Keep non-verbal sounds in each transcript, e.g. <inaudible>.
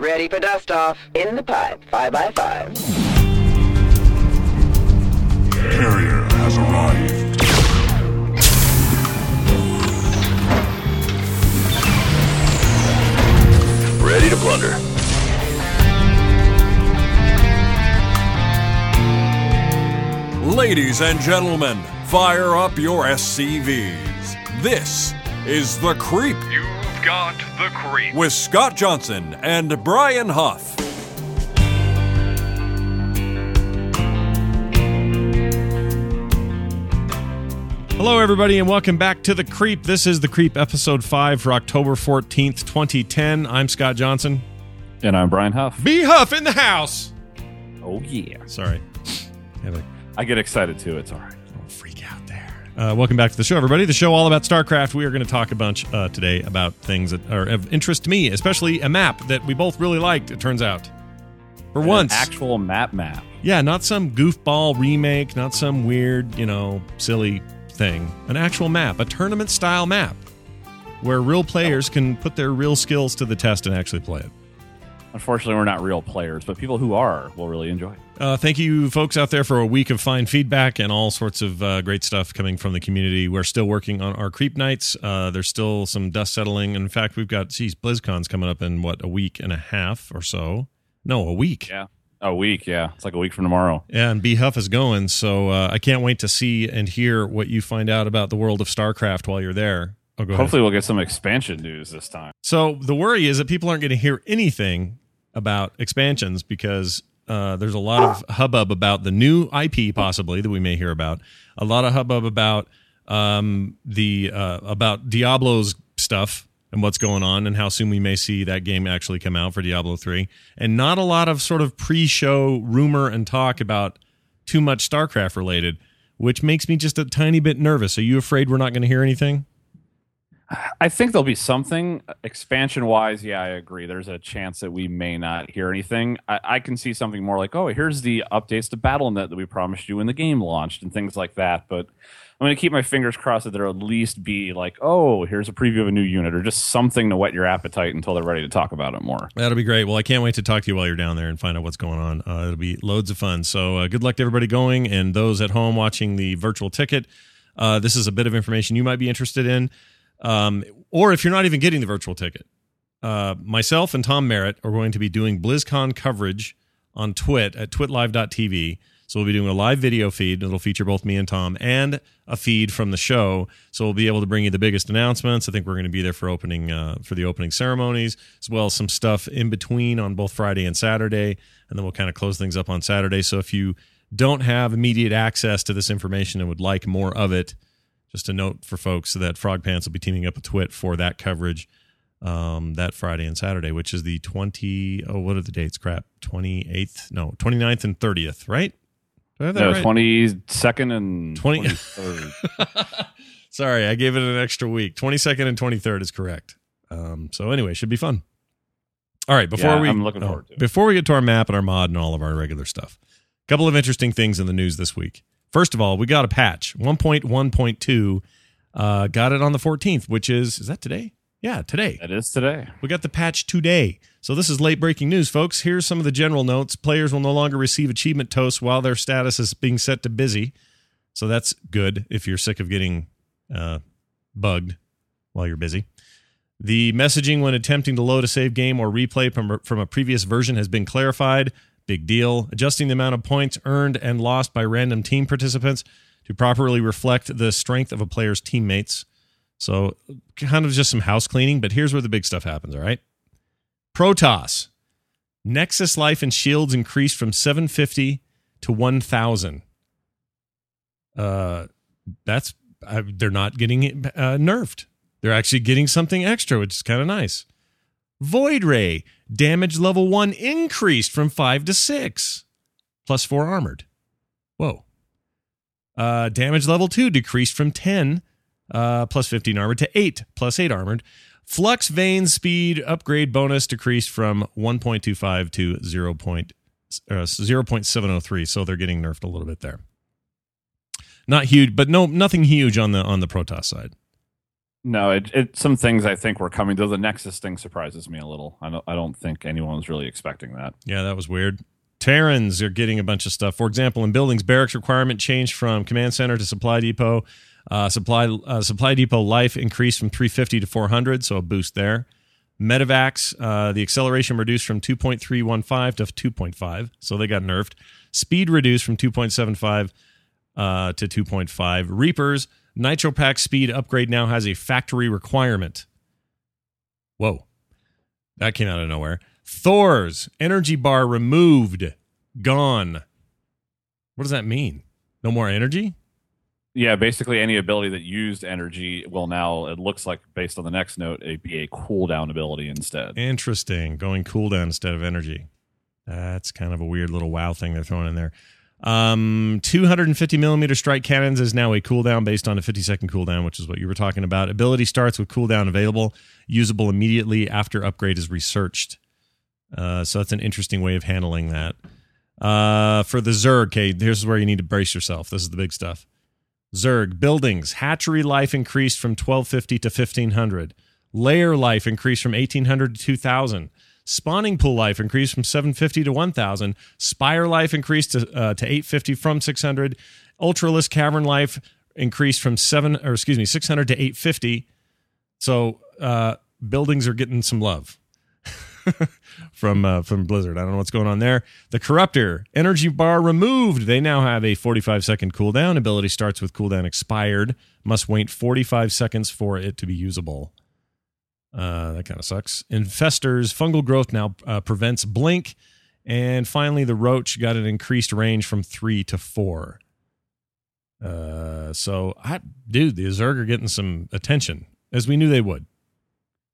Ready for dust off. In the pipe. 5 by 5 Carrier has arrived. Ready to plunder. Ladies and gentlemen, fire up your SCVs. This is The Creep You've got the creep. with Scott Johnson and Brian Huff. Hello, everybody, and welcome back to The Creep. This is The Creep, episode 5 for October 14th, 2010. I'm Scott Johnson. And I'm Brian Huff. B Huff in the house. Oh, yeah. Sorry. Have a I get excited too. It's all right. Uh, welcome back to the show, everybody. The show all about StarCraft. We are going to talk a bunch uh, today about things that are of interest to me, especially a map that we both really liked, it turns out. For once. Actual map map. Yeah, not some goofball remake, not some weird, you know, silly thing. An actual map, a tournament style map where real players can put their real skills to the test and actually play it. Unfortunately, we're not real players, but people who are will really enjoy it. Uh, thank you, folks out there, for a week of fine feedback and all sorts of uh, great stuff coming from the community. We're still working on our creep nights. Uh, there's still some dust settling. In fact, we've got, geez, BlizzCon's coming up in what, a week and a half or so? No, a week. Yeah. A week, yeah. It's like a week from tomorrow. Yeah, and B Huff is going, so uh, I can't wait to see and hear what you find out about the world of StarCraft while you're there. Oh, go ahead. Hopefully, we'll get some expansion news this time. So the worry is that people aren't going to hear anything about expansions because uh, there's a lot of hubbub about the new IP possibly that we may hear about. A lot of hubbub about um, the uh, about Diablo's stuff and what's going on and how soon we may see that game actually come out for Diablo 3 and not a lot of sort of pre-show rumor and talk about too much StarCraft related which makes me just a tiny bit nervous. Are you afraid we're not going to hear anything? I think there'll be something expansion wise. Yeah, I agree. There's a chance that we may not hear anything. I, I can see something more like, oh, here's the updates to BattleNet that we promised you when the game launched and things like that. But I'm going to keep my fingers crossed that there'll at least be like, oh, here's a preview of a new unit or just something to whet your appetite until they're ready to talk about it more. That'll be great. Well, I can't wait to talk to you while you're down there and find out what's going on. Uh, it'll be loads of fun. So, uh, good luck to everybody going and those at home watching the virtual ticket. Uh, this is a bit of information you might be interested in. Um, or if you're not even getting the virtual ticket, uh, myself and Tom Merritt are going to be doing BlizzCon coverage on Twit at twitlive.tv. So we'll be doing a live video feed. It'll feature both me and Tom and a feed from the show. So we'll be able to bring you the biggest announcements. I think we're going to be there for opening uh, for the opening ceremonies, as well as some stuff in between on both Friday and Saturday, and then we'll kind of close things up on Saturday. So if you don't have immediate access to this information and would like more of it, just a note for folks that Frog Pants will be teaming up with Twit for that coverage um, that Friday and Saturday, which is the 20, oh, what are the dates? Crap. 28th, no, 29th and 30th, right? Do I have that No, right? 22nd and 20 23rd. <laughs> Sorry, I gave it an extra week. 22nd and 23rd is correct. Um, so anyway, should be fun. All right, before Yeah, we I'm looking oh, forward to it. before we get to our map and our mod and all of our regular stuff, a couple of interesting things in the news this week. First of all, we got a patch 1.1.2. Uh, got it on the 14th, which is is that today? Yeah, today. That is today. We got the patch today. So this is late breaking news, folks. Here's some of the general notes. Players will no longer receive achievement toasts while their status is being set to busy. So that's good if you're sick of getting uh, bugged while you're busy. The messaging when attempting to load a save game or replay from, from a previous version has been clarified. Big deal. Adjusting the amount of points earned and lost by random team participants to properly reflect the strength of a player's teammates. So, kind of just some house cleaning, but here's where the big stuff happens, all right? Protoss. Nexus life and shields increased from 750 to 1000. Uh that's uh, they're not getting uh, nerfed. They're actually getting something extra, which is kind of nice. Void Ray damage level 1 increased from 5 to 6 plus 4 armored. Whoa. Uh, damage level 2 decreased from 10 uh, plus 15 armored to 8 plus 8 armored. Flux Vane speed upgrade bonus decreased from 1.25 to 0. Point, uh, 0.703. So they're getting nerfed a little bit there. Not huge, but no, nothing huge on the on the Protoss side. No, it, it some things I think were coming. Though the Nexus thing surprises me a little. I don't I don't think anyone was really expecting that. Yeah, that was weird. Terrans are getting a bunch of stuff. For example, in buildings, barracks requirement changed from command center to supply depot. Uh, supply uh, supply depot life increased from 350 to 400, so a boost there. Medivacs, uh, the acceleration reduced from 2.315 to 2.5, so they got nerfed. Speed reduced from 2.75 uh, to 2.5. Reapers, Nitro Pack speed upgrade now has a factory requirement. Whoa. That came out of nowhere. Thor's energy bar removed. Gone. What does that mean? No more energy? Yeah, basically any ability that used energy will now, it looks like based on the next note, it be a cooldown ability instead. Interesting. Going cooldown instead of energy. That's kind of a weird little wow thing they're throwing in there. Um, 250 millimeter strike cannons is now a cooldown based on a 50 second cooldown, which is what you were talking about. Ability starts with cooldown available, usable immediately after upgrade is researched. Uh, so that's an interesting way of handling that. Uh, for the Zerg, okay, here's where you need to brace yourself. This is the big stuff. Zerg buildings hatchery life increased from 1250 to 1500. Lair life increased from 1800 to 2000. Spawning pool life increased from 750 to 1000. Spire life increased to, uh, to 850 from 600. Ultralisk cavern life increased from 7 or excuse me 600 to 850. So uh, buildings are getting some love. <laughs> from uh, from Blizzard. I don't know what's going on there. The Corruptor energy bar removed. They now have a 45 second cooldown. Ability starts with cooldown expired. Must wait 45 seconds for it to be usable. Uh, that kind of sucks. Infestors fungal growth now uh, prevents blink, and finally the Roach got an increased range from three to four. Uh, so I, dude, the Zerg are getting some attention as we knew they would.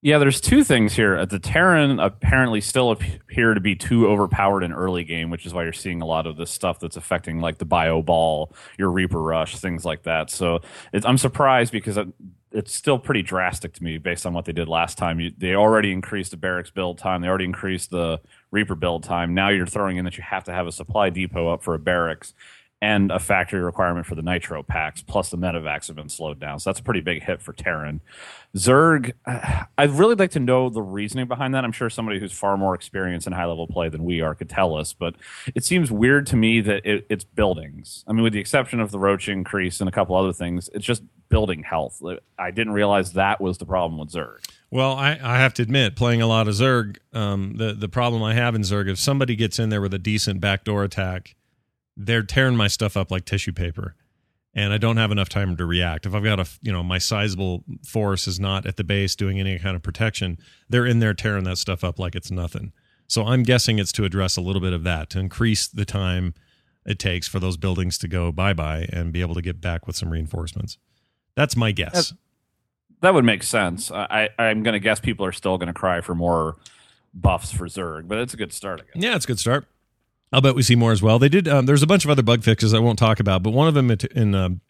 Yeah, there's two things here. Uh, The Terran apparently still appear to be too overpowered in early game, which is why you're seeing a lot of this stuff that's affecting like the Bio Ball, your Reaper Rush, things like that. So I'm surprised because it- it's still pretty drastic to me based on what they did last time. You, they already increased the barracks build time. They already increased the Reaper build time. Now you're throwing in that you have to have a supply depot up for a barracks and a factory requirement for the nitro packs, plus the medivacs have been slowed down. So that's a pretty big hit for Terran. Zerg, <sighs> I'd really like to know the reasoning behind that. I'm sure somebody who's far more experienced in high level play than we are could tell us, but it seems weird to me that it, it's buildings. I mean, with the exception of the roach increase and a couple other things, it's just building health. I didn't realize that was the problem with Zerg. Well, I, I have to admit, playing a lot of Zerg, um, the the problem I have in Zerg, if somebody gets in there with a decent backdoor attack, they're tearing my stuff up like tissue paper, and I don't have enough time to react. If I've got a you know my sizable force is not at the base doing any kind of protection, they're in there tearing that stuff up like it's nothing. So I'm guessing it's to address a little bit of that to increase the time it takes for those buildings to go bye bye and be able to get back with some reinforcements. That's my guess. That's- That would make sense. I, I'm going to guess people are still going to cry for more buffs for Zerg, but it's a good start. I guess. Yeah, it's a good start. I'll bet we see more as well. They did. Um, there's a bunch of other bug fixes I won't talk about, but one of them in in, um,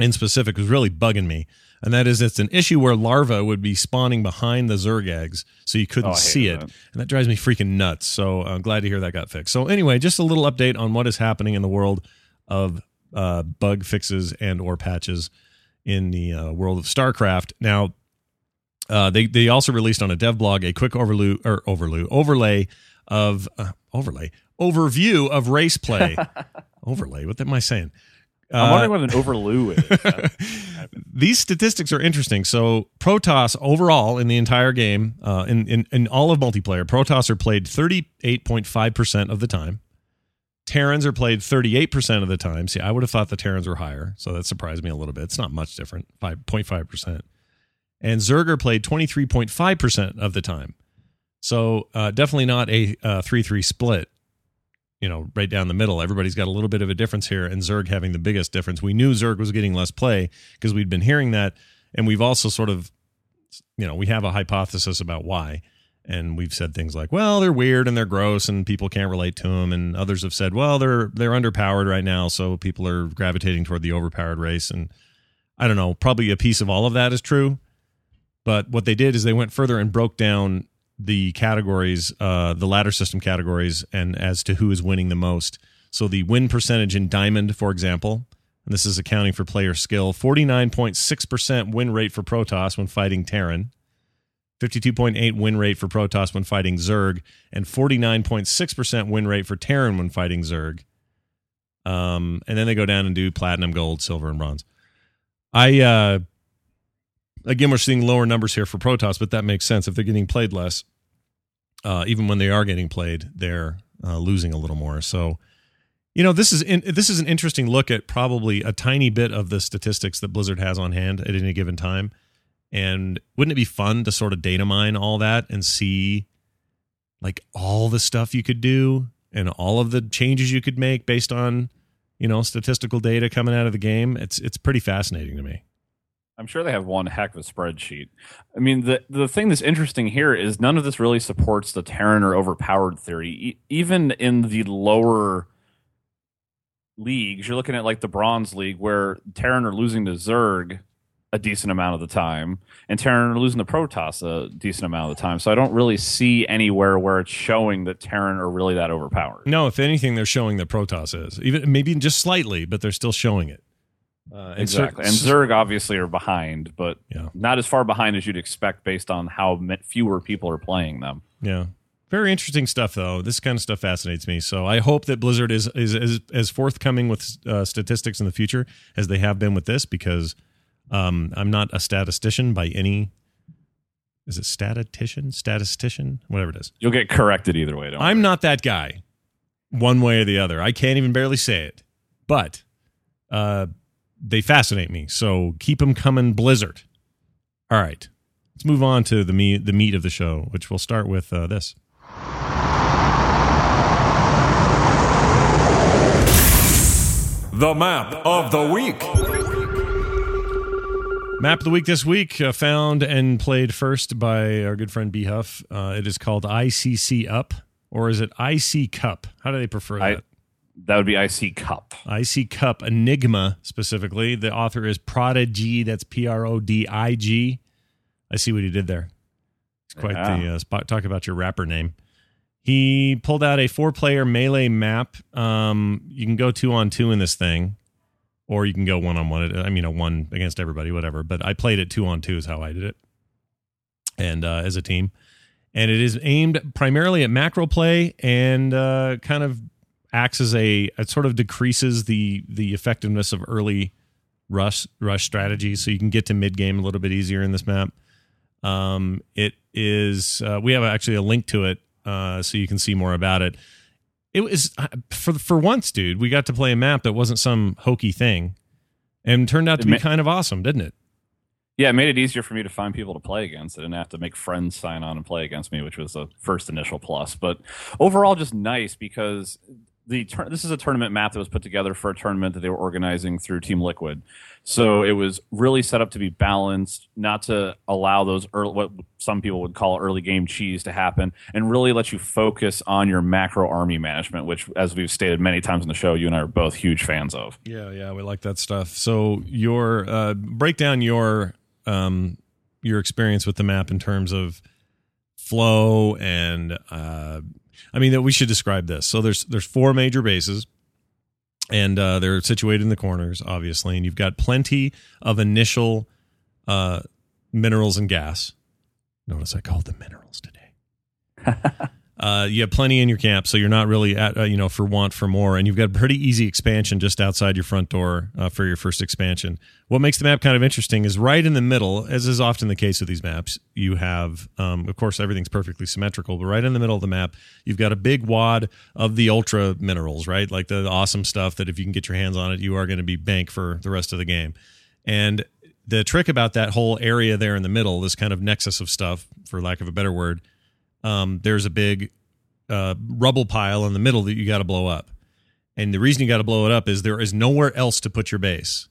in specific was really bugging me, and that is it's an issue where larvae would be spawning behind the Zerg eggs, so you couldn't Oh, see it, that. and that drives me freaking nuts. So I'm glad to hear that got fixed. So anyway, just a little update on what is happening in the world of uh, bug fixes and or patches in the uh, world of StarCraft. Now, uh, they they also released on a dev blog a quick overlay or overlay overlay of uh, overlay overview of race play. <laughs> overlay. What am I saying? I'm Uh, wondering what an overloo is. <laughs> these statistics are interesting. So Protoss overall in the entire game, uh, in, in in all of multiplayer, Protoss are played 38.5 percent of the time. Terrans are played 38 percent of the time. See, I would have thought the Terrans were higher, so that surprised me a little bit. It's not much different, 5.5 percent. And Zerg are played 23.5 percent of the time. So uh, definitely not a uh, three-three split you know, right down the middle. Everybody's got a little bit of a difference here, and Zerg having the biggest difference. We knew Zerg was getting less play because we'd been hearing that, and we've also sort of, you know, we have a hypothesis about why. And we've said things like, "Well, they're weird and they're gross, and people can't relate to them." And others have said, "Well, they're they're underpowered right now, so people are gravitating toward the overpowered race." And I don't know, probably a piece of all of that is true. But what they did is they went further and broke down the categories, uh, the ladder system categories, and as to who is winning the most. So the win percentage in Diamond, for example, And this is accounting for player skill. 49.6% win rate for Protoss when fighting Terran. 52.8 win rate for Protoss when fighting Zerg, and 49.6% win rate for Terran when fighting Zerg. Um, and then they go down and do platinum, gold, silver, and bronze. I uh, again, we're seeing lower numbers here for Protoss, but that makes sense if they're getting played less. Uh, even when they are getting played, they're uh, losing a little more. So, you know, this is in, this is an interesting look at probably a tiny bit of the statistics that Blizzard has on hand at any given time. And wouldn't it be fun to sort of data mine all that and see like all the stuff you could do and all of the changes you could make based on, you know, statistical data coming out of the game? It's it's pretty fascinating to me. I'm sure they have one heck of a spreadsheet. I mean, the the thing that's interesting here is none of this really supports the Terran or overpowered theory. E- even in the lower leagues, you're looking at like the Bronze League, where Terran are losing to Zerg a decent amount of the time, and Terran are losing to Protoss a decent amount of the time. So I don't really see anywhere where it's showing that Terran are really that overpowered. No, if anything, they're showing that Protoss is even maybe just slightly, but they're still showing it. Uh, exactly, and Zerg obviously are behind, but Yeah. not as far behind as you'd expect based on how fewer people are playing them. Yeah. Very interesting stuff, though. This kind of stuff fascinates me. So I hope that Blizzard is is is as forthcoming with uh, statistics in the future as they have been with this, because um, I'm not a statistician by any. Is it statistician? Statistician? Whatever it is. You'll get corrected either way. Don't I'm not that guy, one way or the other. I can't even barely say it, but uh, they fascinate me. So keep them coming, Blizzard. All right, let's move on to the meat the meat of the show, which we'll start with uh, this. The map of the week. Map of the week this week, uh, found and played first by our good friend B Huff. Uh, it is called ICC Up, or is it IC Cup? How do they prefer I- that? Would be IC Cup. IC Cup Enigma specifically. The author is Prodigy. That's P R O D I G. I see what he did there. It's quite Yeah. the uh, spot. Talk about your rapper name. He pulled out a four-player melee map. Um, you can go two on two in this thing, or you can go one on one. I mean, a one against everybody, whatever. But I played it two on two is how I did it, and uh, as a team. And it is aimed primarily at macro play and uh, kind of acts as a it sort of decreases the the effectiveness of early rush rush strategies so you can get to mid game a little bit easier in this map um it is uh, we have actually a link to it uh so you can see more about it it was uh, for for once dude we got to play a map that wasn't some hokey thing and turned out It to be ma- kind of awesome didn't it Yeah, it made it easier for me to find people to play against. I didn't have to make friends sign on and play against me, which was the first initial plus. But overall, just nice because the tur- this is a tournament map that was put together for a tournament that they were organizing through Team Liquid. So it was really set up to be balanced, not to allow those early, what some people would call early game cheese to happen, and really let you focus on your macro army management, which, as we've stated many times in the show, you and I are both huge fans of. Yeah, yeah, we like that stuff. So your uh, break down your um, your experience with the map in terms of flow and uh, I mean that we should describe this. So there's there's four major bases, and uh, they're situated in the corners, obviously, and you've got plenty of initial uh, minerals and gas. Notice I called them minerals today. <laughs> Uh, you have plenty in your camp, so you're not really at uh, you know for want for more, and you've got a pretty easy expansion just outside your front door uh, for your first expansion. What makes the map kind of interesting is right in the middle, as is often the case with these maps. You have, um, of course, everything's perfectly symmetrical, but right in the middle of the map, you've got a big wad of the ultra minerals, right? Like the awesome stuff that if you can get your hands on it, you are going to be bank for the rest of the game. And the trick about that whole area there in the middle, this kind of nexus of stuff, for lack of a better word, um, there's a big uh, rubble pile in the middle that you got to blow up. And the reason you got to blow it up is there is nowhere else to put your base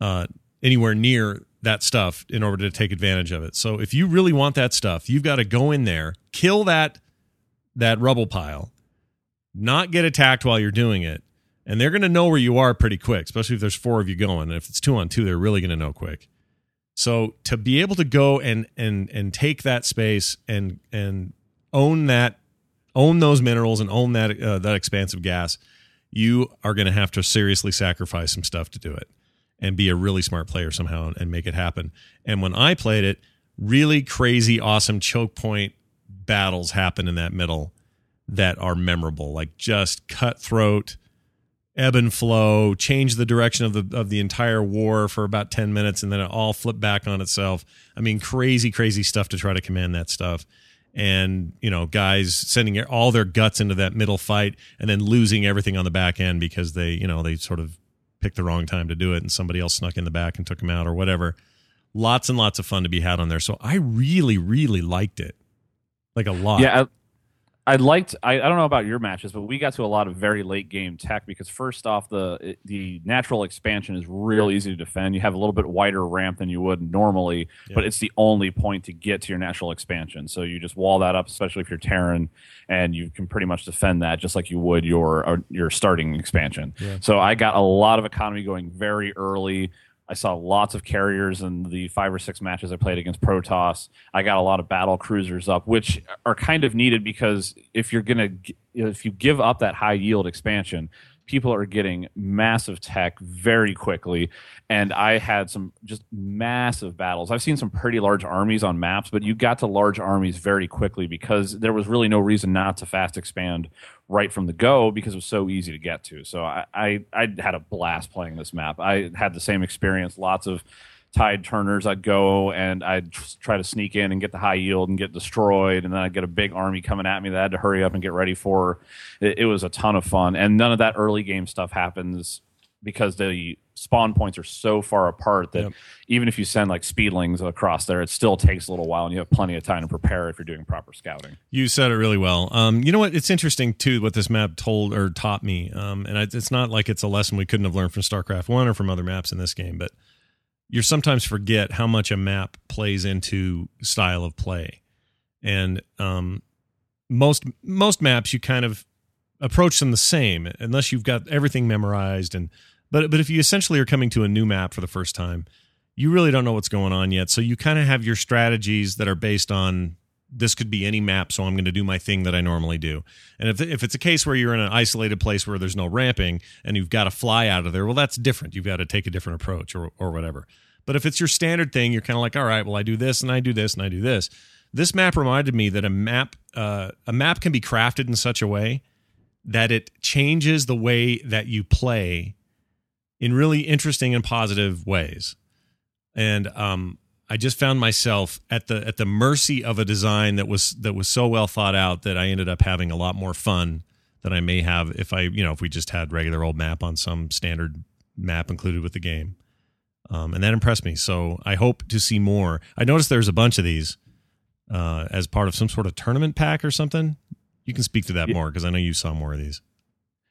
uh, anywhere near that stuff in order to take advantage of it. So if you really want that stuff, you've got to go in there, kill that that rubble pile, not get attacked while you're doing it, and they're going to know where you are pretty quick, especially if there's four of you going. And if it's two on two, they're really going to know quick. So to be able to go and and and take that space and and own that own those minerals and own that uh, that expansive gas, you are going to have to seriously sacrifice some stuff to do it and be a really smart player somehow and make it happen. And when I played it, really crazy, awesome choke point battles happen in that middle that are memorable, like just cutthroat, ebb and flow, change the direction of the of the entire war for about 10 minutes and then it all flipped back on itself. I mean, crazy, crazy stuff to try to command that stuff. And, you know, guys sending all their guts into that middle fight and then losing everything on the back end because they, you know, they sort of picked the wrong time to do it and somebody else snuck in the back and took them out or whatever. Lots and lots of fun to be had on there. So I really, really liked it. Like a lot. Yeah, I liked. I, I don't know about your matches, but we got to a lot of very late game tech because first off, the the natural expansion is real easy to defend. You have a little bit wider ramp than you would normally, yeah. but it's the only point to get to your natural expansion. So you just wall that up, especially if you're Terran, and you can pretty much defend that just like you would your uh, your starting expansion. Yeah. So I got a lot of economy going very early. I saw lots of carriers in the five or six matches I played against Protoss. I got a lot of battle cruisers up, which are kind of needed because if you're gonna if you give up that high yield expansion, people are getting massive tech very quickly and i had some just massive battles. I've seen some pretty large armies on maps but you got to large armies very quickly because there was really no reason not to fast expand right from the go because it was so easy to get to. So i i, I had a blast playing this map. I had the same experience lots of tide turners, I'd go and I'd try to sneak in and get the high yield and get destroyed, and then I'd get a big army coming at me that I had to hurry up and get ready for. It, it was a ton of fun, and none of that early game stuff happens because the spawn points are so far apart that yep. even if you send like speedlings across there, it still takes a little while, and you have plenty of time to prepare if you're doing proper scouting. You said it really well. Um, you know what? It's interesting too what this map told or taught me, um, and it's not like it's a lesson we couldn't have learned from StarCraft One or from other maps in this game, but you sometimes forget how much a map plays into style of play, and um, most most maps you kind of approach them the same unless you've got everything memorized and but but if you essentially are coming to a new map for the first time you really don't know what's going on yet. So you kind of have your strategies that are based on this could be any map so i'm going to do my thing that i normally do and if, if it's a case where you're in an isolated place where there's no ramping and you've got to fly out of there well that's different you've got to take a different approach or, or whatever but if it's your standard thing, you're kind of like, all right, well, I do this and I do this and I do this. This map reminded me that a map uh, a map can be crafted in such a way that it changes the way that you play in really interesting and positive ways. And um, I just found myself at the at the mercy of a design that was that was so well thought out that I ended up having a lot more fun than I may have if I you know if we just had regular old map on some standard map included with the game um, and that impressed me. So I hope to see more. I noticed there's a bunch of these uh, as part of some sort of tournament pack or something. You can speak to that yeah. more because I know you saw more of these.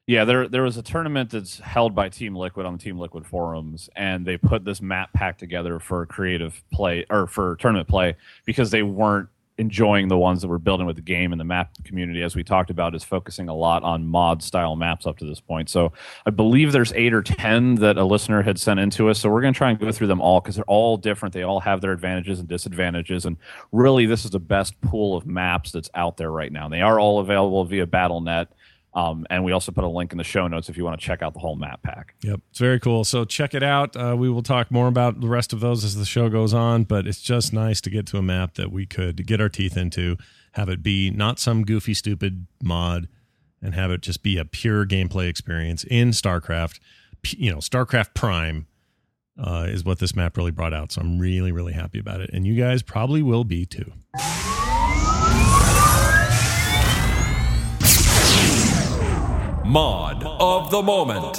Yeah, there there was a tournament that's held by Team Liquid on the Team Liquid forums, and they put this map pack together for creative play or for tournament play because they weren't enjoying the ones that we're building with the game and the map community, as we talked about, is focusing a lot on mod style maps up to this point. So I believe there's eight or 10 that a listener had sent into us. So we're going to try and go through them all because they're all different. They all have their advantages and disadvantages. And really, this is the best pool of maps that's out there right now. And they are all available via BattleNet. Um, and we also put a link in the show notes if you want to check out the whole map pack. Yep, it's very cool. So check it out. Uh, we will talk more about the rest of those as the show goes on, but it's just nice to get to a map that we could get our teeth into, have it be not some goofy, stupid mod, and have it just be a pure gameplay experience in StarCraft. You know, StarCraft Prime uh, is what this map really brought out. So I'm really, really happy about it. And you guys probably will be too. Mod of the Moment.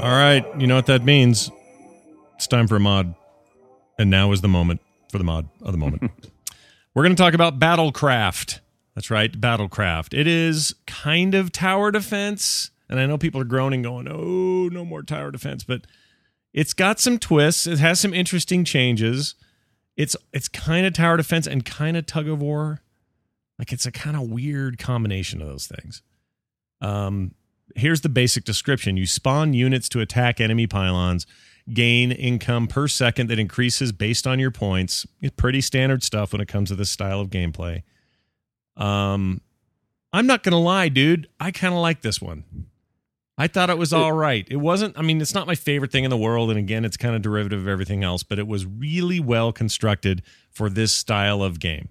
All right, you know what that means. It's time for a mod. And now is the moment for the mod of the moment. <laughs> We're going to talk about Battlecraft. That's right, Battlecraft. It is kind of tower defense. And I know people are groaning, going, oh, no more tower defense. But it's got some twists. It has some interesting changes. It's it's kind of tower defense and kind of tug of war like it's a kind of weird combination of those things. Um, here's the basic description you spawn units to attack enemy pylons, gain income per second that increases based on your points. It's pretty standard stuff when it comes to this style of gameplay. Um, I'm not gonna lie, dude. I kind of like this one. I thought it was all right. It wasn't. I mean, it's not my favorite thing in the world, and again, it's kind of derivative of everything else. But it was really well constructed for this style of game.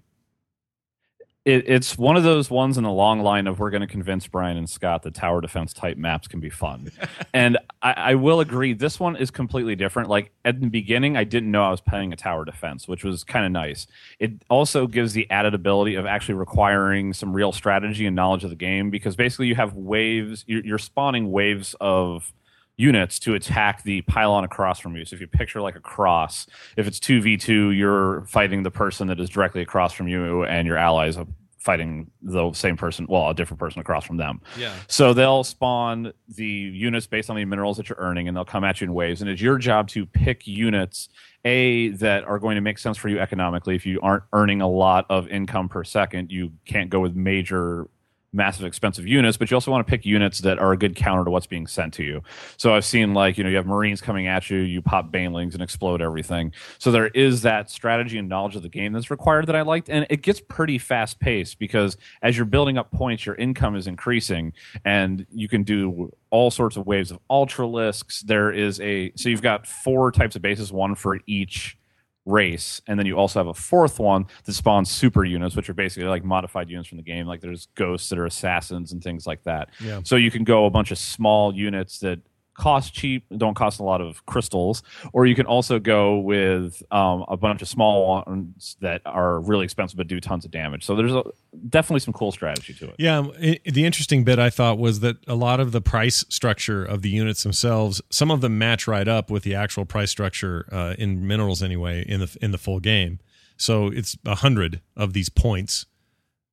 It, it's one of those ones in the long line of we're going to convince Brian and Scott that tower defense type maps can be fun. <laughs> and I, I will agree, this one is completely different. Like at the beginning, I didn't know I was playing a tower defense, which was kind of nice. It also gives the added ability of actually requiring some real strategy and knowledge of the game because basically you have waves, you're, you're spawning waves of units to attack the pylon across from you. So if you picture like a cross, if it's 2v2, you're fighting the person that is directly across from you and your allies are fighting the same person, well, a different person across from them. Yeah. So they'll spawn the units based on the minerals that you're earning and they'll come at you in waves and it's your job to pick units a that are going to make sense for you economically. If you aren't earning a lot of income per second, you can't go with major massive expensive units, but you also want to pick units that are a good counter to what's being sent to you. So I've seen like, you know, you have Marines coming at you, you pop Banelings and explode everything. So there is that strategy and knowledge of the game that's required that I liked. And it gets pretty fast paced because as you're building up points, your income is increasing and you can do all sorts of waves of ultralisks. There is a, so you've got four types of bases, one for each race and then you also have a fourth one that spawns super units which are basically like modified units from the game like there's ghosts that are assassins and things like that Yeah. so you can go a bunch of small units that cost cheap don't cost a lot of crystals or you can also go with um, a bunch of small ones that are really expensive but do tons of damage so there's a, definitely some cool strategy to it Yeah, i the interesting bit I thought was that a lot of the price structure of the units themselves, some of them match right up with the actual price structure uh, in minerals anyway in the in the full game. So it's a hundred of these points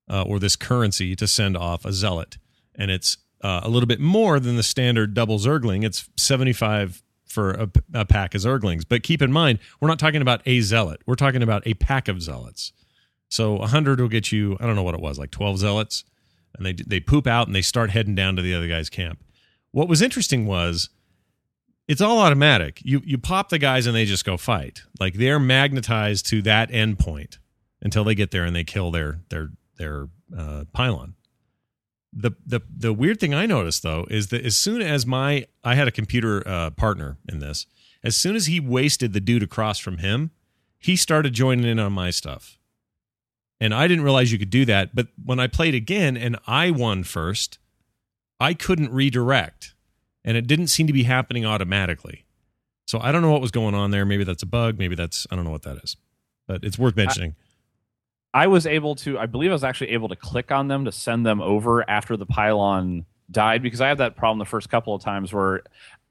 uh, or this currency to send off a zealot, and it's uh, a little bit more than the standard double zergling. It's seventy five for a, a pack of zerglings. But keep in mind, we're not talking about a zealot. We're talking about a pack of zealots. So 100 will get you, I don't know what it was, like 12 zealots. And they, they poop out and they start heading down to the other guy's camp. What was interesting was it's all automatic. You, you pop the guys and they just go fight. Like they're magnetized to that endpoint until they get there and they kill their, their, their uh, pylon. The, the the weird thing I noticed though is that as soon as my I had a computer uh, partner in this, as soon as he wasted the dude across from him, he started joining in on my stuff. And I didn't realize you could do that. But when I played again and I won first, I couldn't redirect. And it didn't seem to be happening automatically. So I don't know what was going on there. Maybe that's a bug. Maybe that's, I don't know what that is. But it's worth mentioning. I was able to, I believe I was actually able to click on them to send them over after the pylon died because I had that problem the first couple of times where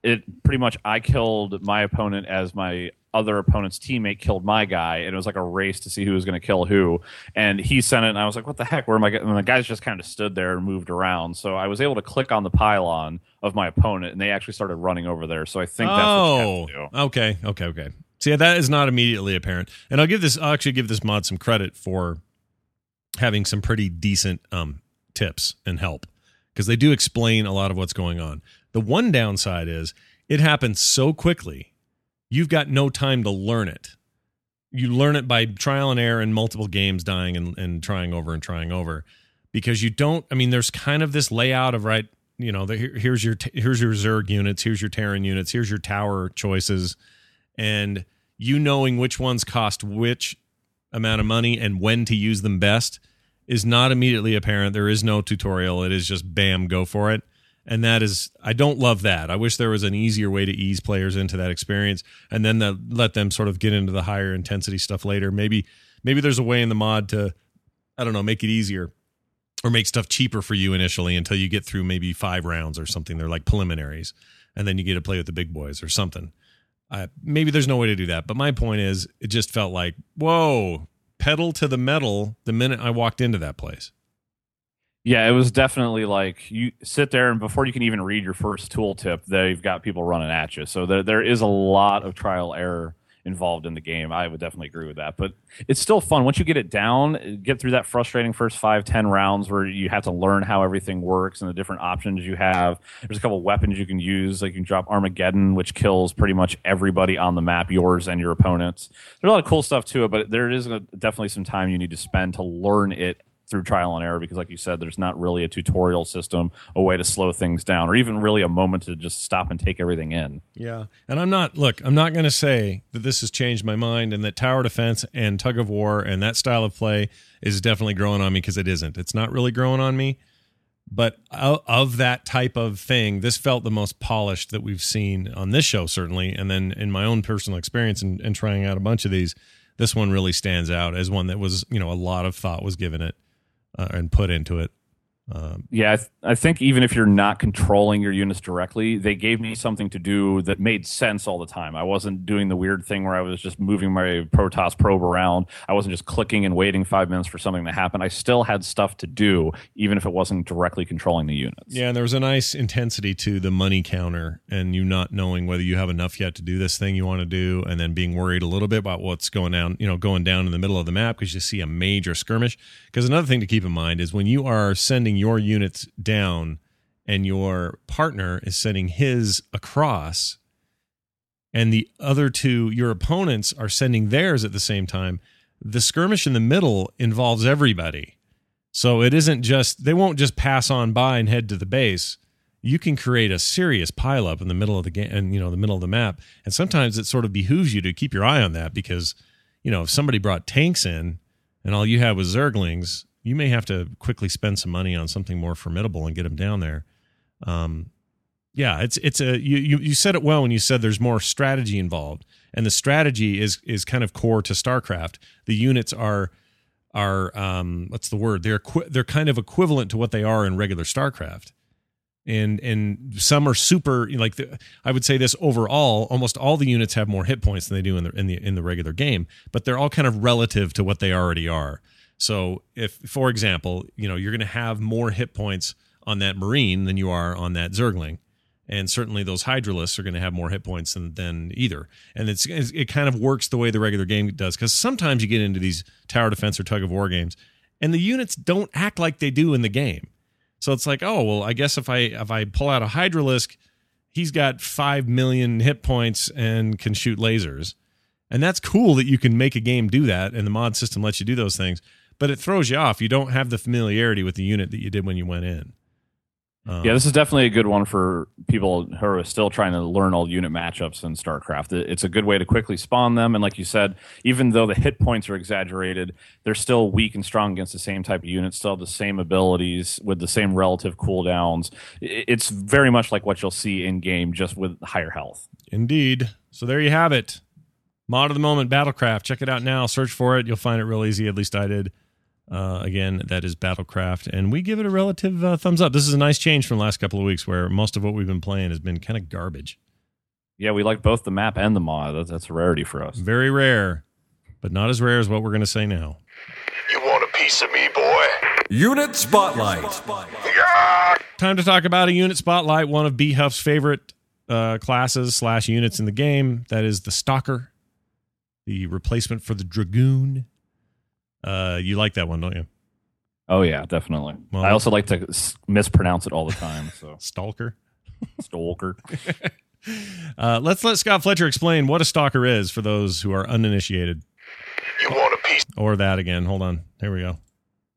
it pretty much I killed my opponent as my other opponent's teammate killed my guy, and it was like a race to see who was going to kill who. And he sent it, and I was like, "What the heck? Where am I?" And the guys just kind of stood there and moved around. So I was able to click on the pylon of my opponent, and they actually started running over there. So I think that's what you have to oh, do. Oh, okay, okay, okay. See, that is not immediately apparent, and I'll give this. I'll actually give this mod some credit for having some pretty decent um, tips and help because they do explain a lot of what's going on. The one downside is it happens so quickly, you've got no time to learn it. You learn it by trial and error and multiple games dying and, and trying over and trying over because you don't. I mean, there's kind of this layout of right. You know, the, here, here's your here's your Zerg units, here's your Terran units, here's your tower choices, and you knowing which ones cost which amount of money and when to use them best is not immediately apparent. There is no tutorial. It is just bam, go for it. And that is, I don't love that. I wish there was an easier way to ease players into that experience, and then the, let them sort of get into the higher intensity stuff later. Maybe, maybe there's a way in the mod to, I don't know, make it easier or make stuff cheaper for you initially until you get through maybe five rounds or something. They're like preliminaries, and then you get to play with the big boys or something. Uh, maybe there's no way to do that, but my point is, it just felt like whoa, pedal to the metal the minute I walked into that place. Yeah, it was definitely like you sit there and before you can even read your first tooltip, they've got people running at you. So there, there is a lot of trial error involved in the game. I would definitely agree with that. But it's still fun. Once you get it down, get through that frustrating first five, ten rounds where you have to learn how everything works and the different options you have. There's a couple weapons you can use. Like you can drop Armageddon, which kills pretty much everybody on the map, yours and your opponents. There's a lot of cool stuff to it, but there is definitely some time you need to spend to learn it through trial and error because, like you said, there's not really a tutorial system, a way to slow things down, or even really a moment to just stop and take everything in. Yeah. And I'm not, look, I'm not going to say that this has changed my mind and that tower defense and tug of war and that style of play is definitely growing on me because it isn't. It's not really growing on me. But of that type of thing, this felt the most polished that we've seen on this show, certainly. And then in my own personal experience and, and trying out a bunch of these, this one really stands out as one that was, you know, a lot of thought was given it uh, and put into it. Um, Yeah, I, th- I think even if you're not controlling your units directly, they gave me something to do that made sense all the time. I wasn't doing the weird thing where I was just moving my Protoss probe around. I wasn't just clicking and waiting five minutes for something to happen. I still had stuff to do, even if it wasn't directly controlling the units. Yeah, and there was a nice intensity to the money counter and you not knowing whether you have enough yet to do this thing you want to do and then being worried a little bit about what's going down, you know, going down in the middle of the map because you see a major skirmish. Because another thing to keep in mind is when you are sending your units down and your partner is sending his across and the other two your opponents are sending theirs at the same time, the skirmish in the middle involves everybody. So it isn't just they won't just pass on by and head to the base. You can create a serious pileup in the middle of the game and you know the middle of the map. And sometimes it sort of behooves you to keep your eye on that because you know if somebody brought tanks in and all you had was zerglings, you may have to quickly spend some money on something more formidable and get them down there. Um, yeah, it's it's a you, you you said it well when you said there's more strategy involved, and the strategy is is kind of core to StarCraft. The units are are um what's the word? They're they're kind of equivalent to what they are in regular StarCraft. And and some are super like the, I would say this overall almost all the units have more hit points than they do in the in the in the regular game, but they're all kind of relative to what they already are. So if for example, you know, you're going to have more hit points on that marine than you are on that zergling. And certainly those hydralisks are going to have more hit points than, than either. And it's it kind of works the way the regular game does because sometimes you get into these tower defense or tug of war games and the units don't act like they do in the game. So it's like oh well i guess if i if i pull out a hydralisk he's got 5 million hit points and can shoot lasers. And that's cool that you can make a game do that and the mod system lets you do those things but it throws you off you don't have the familiarity with the unit that you did when you went in um, Yeah, this is definitely a good one for people who are still trying to learn all unit matchups in StarCraft. It's a good way to quickly spawn them, and like you said, even though the hit points are exaggerated, they're still weak and strong against the same type of units, still have the same abilities with the same relative cooldowns. It's very much like what you'll see in game, just with higher health. Indeed. So there you have it. Mod of the moment, Battlecraft. Check it out now. Search for it. You'll find it real easy. At least I did. Uh, again, that is Battlecraft, and we give it a relative uh, thumbs up. This is a nice change from the last couple of weeks, where most of what we've been playing has been kind of garbage. Yeah, we like both the map and the mod. That's, that's a rarity for us. Very rare, but not as rare as what we're going to say now. You want a piece of me, boy? Unit Spotlight. Time to talk about a unit spotlight. One of B Huff's favorite uh, classes slash units in the game. That is the Stalker, the replacement for the Dragoon. Uh, you like that one, don't you? Oh yeah, definitely. Well- I also like to mispronounce it all the time. So <laughs> Stalker. Stalker. <laughs> Uh, let's let Scott Fletcher explain what a stalker is for those who are uninitiated. You want a piece? Or that again. Hold on. Here we go.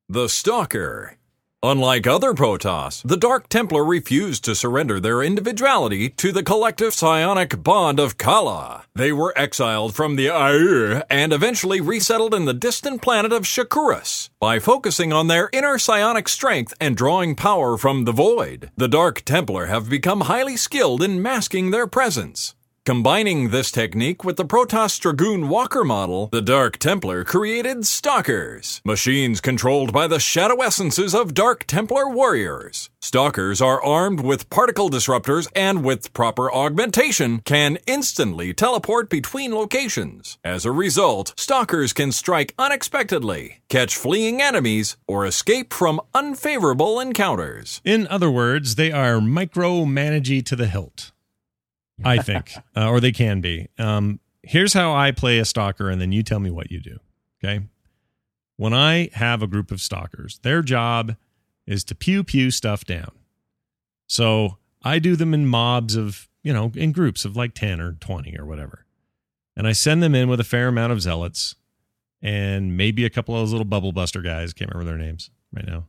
The Stalker. Unlike other Protoss, the Dark Templar refused to surrender their individuality to the collective psionic bond of Khala. They were exiled from the Aiur and eventually resettled in the distant planet of Shakuras. By focusing on their inner psionic strength and drawing power from the void, the Dark Templar have become highly skilled in masking their presence. Combining this technique with the Protoss Dragoon Walker model, the Dark Templar created Stalkers, machines controlled by the shadow essences of Dark Templar warriors. Stalkers are armed with particle disruptors and, with proper augmentation, can instantly teleport between locations. As a result, Stalkers can strike unexpectedly, catch fleeing enemies, or escape from unfavorable encounters. In other words, they are micromanagey to the hilt. I think, <laughs> uh, or they can be. Um, here's how I play a stalker, and then you tell me what you do. Okay. When I have a group of stalkers, their job is to pew pew stuff down. So I do them in mobs of, you know, in groups of like 10 or 20 or whatever. And I send them in with a fair amount of zealots and maybe a couple of those little bubble buster guys. Can't remember their names. right now.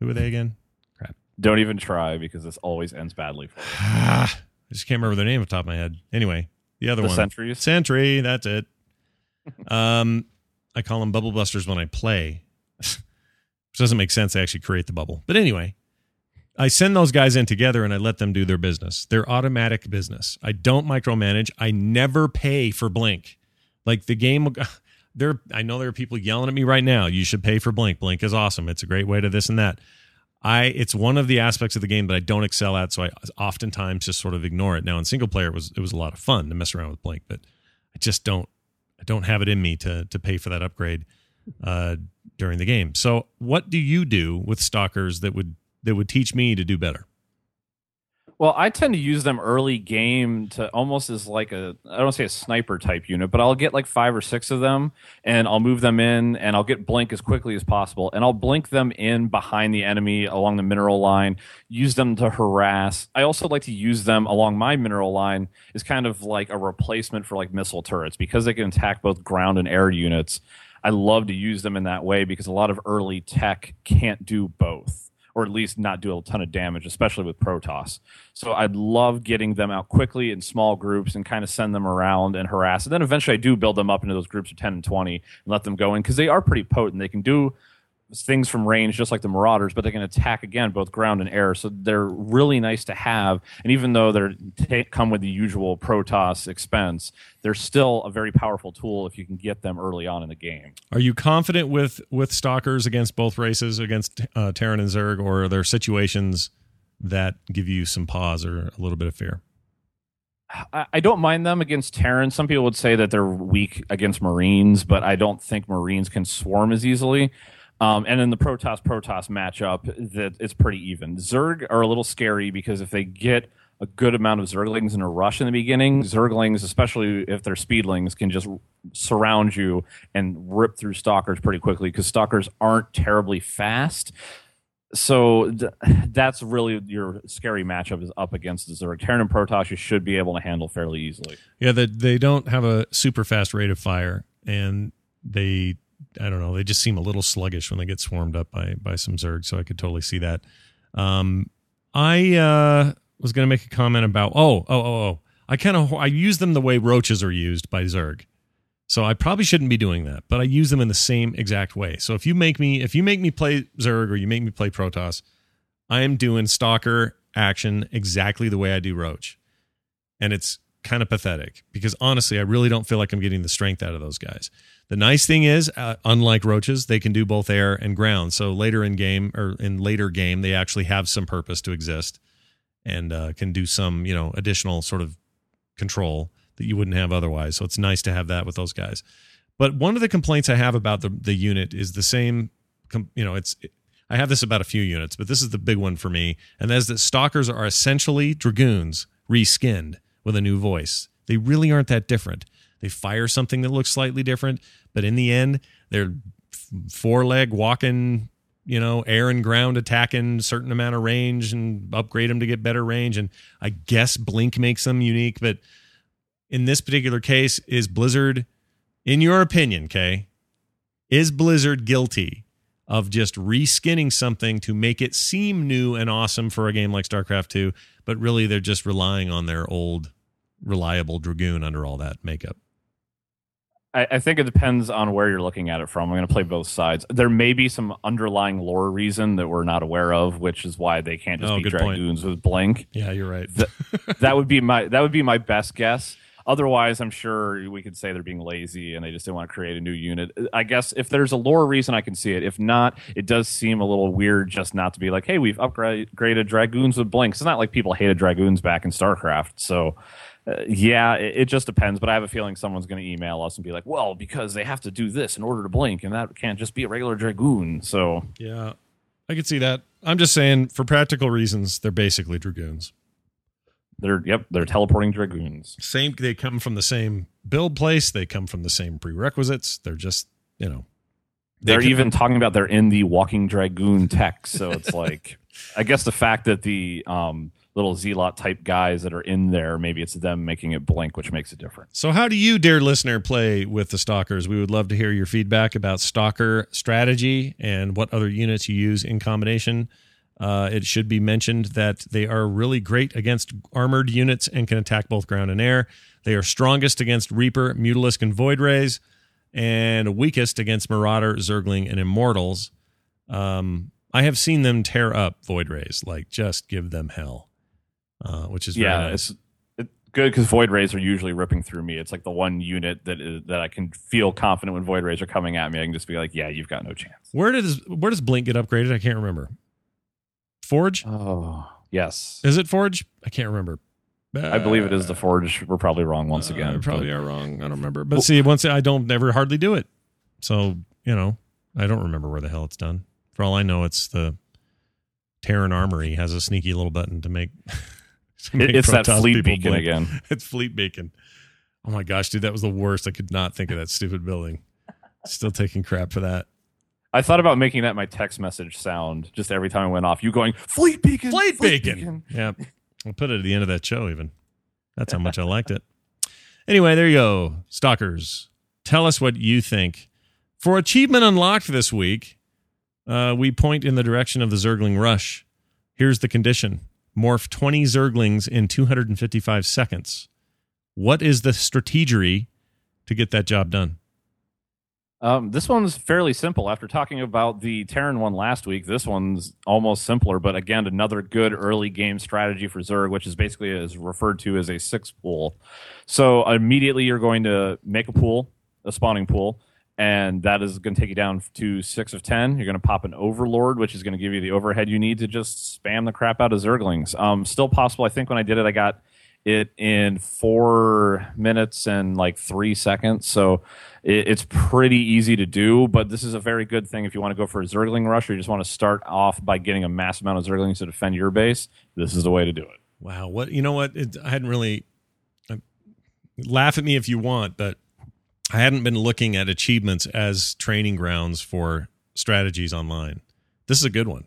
Who are they again? Crap. Don't even try because this always ends badly for you. <sighs> <sighs> <sighs> I just can't remember their name off the top of my head. Anyway, the other The one. Sentries? Sentry, that's it. <laughs> um, I call them bubble busters when I play. Which <laughs> doesn't make sense. I actually create the bubble. But anyway, I send those guys in together and I let them do their business. Their automatic business. I don't micromanage. I never pay for Blink. Like the game <laughs> there I know there are people yelling at me right now. You should pay for Blink. Blink is awesome. It's a great way to this and that. I it's one of the aspects of the game that I don't excel at, so I oftentimes just sort of ignore it. Now in single player it was it was a lot of fun to mess around with Blink, but I just don't I don't have it in me to to pay for that upgrade uh, during the game. So what do you do with stalkers that would that would teach me to do better? Well, I tend to use them early game to almost as like a I don't say a sniper type unit, but I'll get like five or six of them and I'll move them in and I'll get blink as quickly as possible and I'll blink them in behind the enemy along the mineral line, use them to harass. I also like to use them along my mineral line as kind of like a replacement for like missile turrets because they can attack both ground and air units. I love to use them in that way because a lot of early tech can't do both or at least not do a ton of damage, especially with Protoss. So I'd love getting them out quickly in small groups and kind of send them around and harass. And then eventually I do build them up into those groups of 10 and 20 and let them go in because they are pretty potent. They can do things from range just like the Marauders, but they can attack again both ground and air. So they're really nice to have. And even though they're they come with the usual Protoss expense, they're still a very powerful tool if you can get them early on in the game. Are you confident with with stalkers against both races, against uh, Terran and Zerg, or are there situations that give you some pause or a little bit of fear? I, I don't mind them against Terran. Some people would say that they're weak against Marines, but I don't think Marines can swarm as easily. Um, and then the Protoss Protoss matchup, that it's pretty even. Zerg are a little scary because if they get a good amount of Zerglings in a rush in the beginning, Zerglings, especially if they're speedlings, can just surround you and rip through Stalkers pretty quickly because Stalkers aren't terribly fast. So th- that's really your scary matchup is up against the Zerg. Terran and Protoss you should be able to handle fairly easily. Yeah, they they don't have a super fast rate of fire, and they I don't know they just seem a little sluggish when they get swarmed up by by some Zerg. So I could totally see that. Um, I uh, was going to make a comment about oh oh oh oh I kind of I use them the way roaches are used by Zerg. So I probably shouldn't be doing that, but I use them in the same exact way. So if you make me if you make me play Zerg or you make me play Protoss, I am doing stalker action exactly the way I do Roach. And it's kind of pathetic because honestly, I really don't feel like I'm getting the strength out of those guys. The nice thing is, uh, unlike roaches, they can do both air and ground. So later in game or in later game, they actually have some purpose to exist and uh, can do some, you know, additional sort of control that you wouldn't have otherwise. So it's nice to have that with those guys. But one of the complaints I have about the the unit is the same. You know, it's I have this about a few units, but this is the big one for me, and that is that stalkers are essentially dragoons reskinned with a new voice. They really aren't that different. They fire something that looks slightly different, but in the end, they're four leg walking, you know, air and ground attacking certain amount of range and upgrade them to get better range. And I guess Blink makes them unique, but in this particular case, is Blizzard, in your opinion, Kay, is Blizzard guilty of just reskinning something to make it seem new and awesome for a game like StarCraft 2, but really they're just relying on their old reliable Dragoon under all that makeup? I, I think it depends on where you're looking at it from. I'm going to play both sides. There may be some underlying lore reason that we're not aware of, which is why they can't just Oh, be good point. dragoons with blink. Yeah, you're right. that would be my that would be my best guess. Otherwise, I'm sure we could say they're being lazy and they just didn't want to create a new unit. I guess if there's a lore reason, I can see it. If not, it does seem a little weird just not to be like, hey, we've upgraded dragoons with blinks. It's not like people hated dragoons back in StarCraft. So, uh, yeah, it, it just depends. But I have a feeling someone's going to email us and be like, well, because they have to do this in order to blink, and that can't just be a regular dragoon. So, yeah, I could see that. I'm just saying, for practical reasons, they're basically Dragoons. They're yep, they're teleporting dragoons. Same, they come from the same build place. They come from the same prerequisites. They're just, you know, they They're can- even talking about they're in the walking dragoon tech. So it's <laughs> like, I guess the fact that the um, little zealot type guys that are in there. Maybe it's them making it blink, which makes it different. So, how do you, dear listener, play with the Stalkers? We would love to hear your feedback about Stalker strategy and what other units you use in combination. Uh, it should be mentioned that they are really great against armored units and can attack both ground and air. They are strongest against Reaper, Mutalisk, and Void Rays, and weakest against Marauder, Zergling, and Immortals. Um, I have seen them tear up Void Rays, like just give them hell, uh, which is yeah, nice. it's it, good because void rays are usually ripping through me. It's like the one unit that is, that I can feel confident when void rays are coming at me. I can just be like, yeah, you've got no chance. Where does where does Blink get upgraded? I can't remember. Forge? Oh yes, Is it Forge? I can't remember. I believe it is the forge. We're probably wrong once Uh, again. we probably but- are wrong. I don't remember. But see, once I don't ever hardly do it. So, you know, I don't remember where the hell it's done. For all I know, it's the Terran Armory has a sneaky little button to make. <laughs> to make It- it's that fleet beacon blink. again. <laughs> It's fleet beacon. Oh my gosh, dude, that was the worst. I could not think of that stupid building. Still taking crap for that. I thought about making that my text message sound just every time I went off. You going fleet beacon, Fleet beacon. Yeah. <laughs> I'll put it at the end of that show, even. That's how much I liked it. Anyway, there you go. Stalkers, tell us what you think. For achievement unlocked this week, uh, we point in the direction of the Zergling Rush. Here's the condition morph 20 Zerglings in 255 seconds. What is the strategery to get that job done? Um, this one's fairly simple. After talking about the Terran one last week, this one's almost simpler. But again, another good early game strategy for Zerg, which is basically is referred to as a six pool. So immediately you're going to make a pool, a spawning pool, and that is going to take you down to six of ten. You're going to pop an Overlord, which is going to give you the overhead you need to just spam the crap out of Zerglings. Um, still possible. I think when I did it, I got it in four minutes and like three seconds. So it, it's pretty easy to do, but this is a very good thing if you want to go for a Zergling rush or you just want to start off by getting a mass amount of Zerglings to defend your base. This is the way to do it. Wow. What you know? What it, I hadn't really uh, laugh at me if you want, but I hadn't been looking at achievements as training grounds for strategies online. This is a good one,